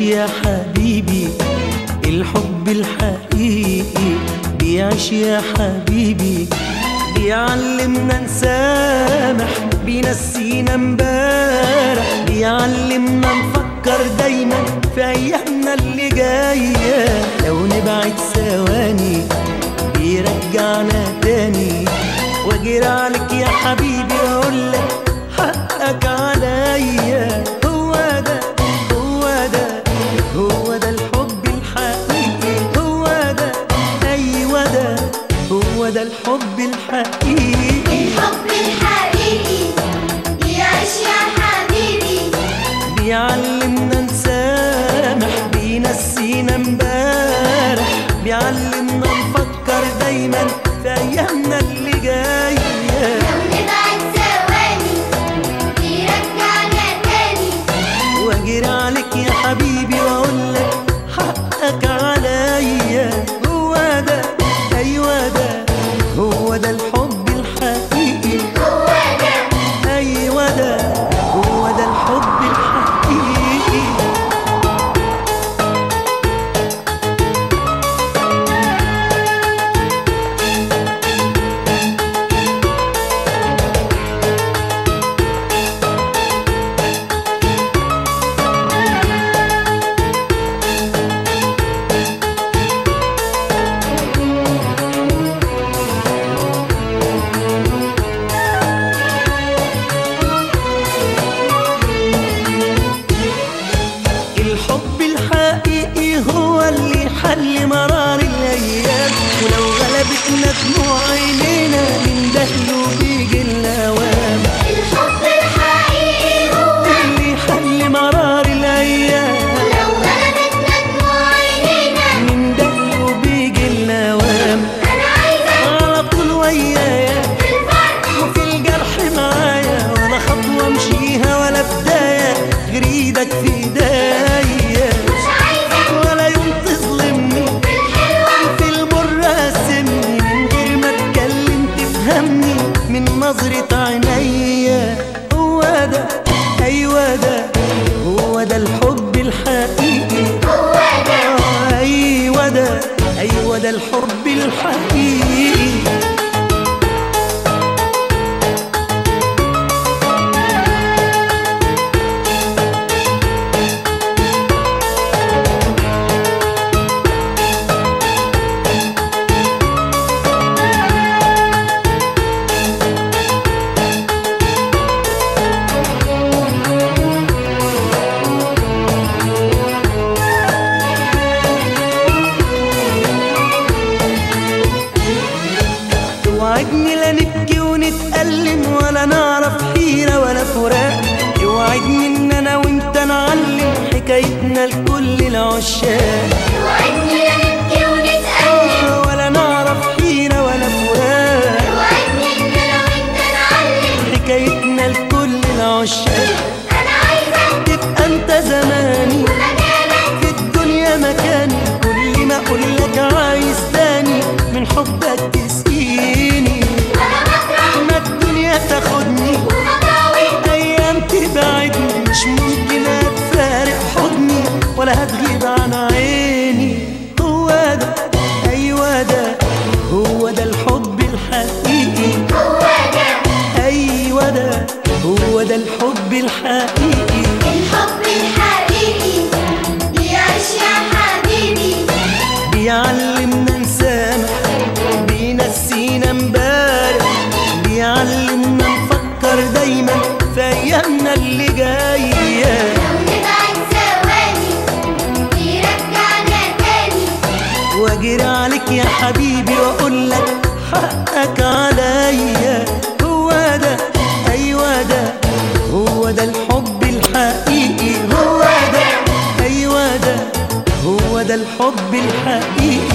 يا حبيبي الحب الحقيقي. بيعيش يا حبيبي بيعلمنا نسامح بينسينا امبارح. بيعلمنا نفكر دايما في أيامنا اللي جاية. لو نبعد ثواني بيرجعنا تاني. واجري عليك يا حبيبي وأقول لك حقك عليا. هو ده الحب الحقيقي. الحب الحقيقي بيعيش يا حبيبي. بيعلمنا نسامح بينسينا امبارح. بيعلمنا نفكر دايما مرار الأيام ولو غلبتنا دموع عينينا من دهله بيجي الاوام لكل العشاق. توعدني لا نبكي ونتألم آه، ولا نعرف حيرة ولا وانت نعلم حكايتنا لكل العشاق. أنا عايزة تبقى انت زماني. مكانك في الدنيا مكاني. كل ما أقول لك عايز تاني. من حبك حقك عليا هو ده أيوه ده هو ده الحب الحقيقي. هو ده أيوه ده هو ده الحب الحقيقي.